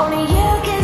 Only you can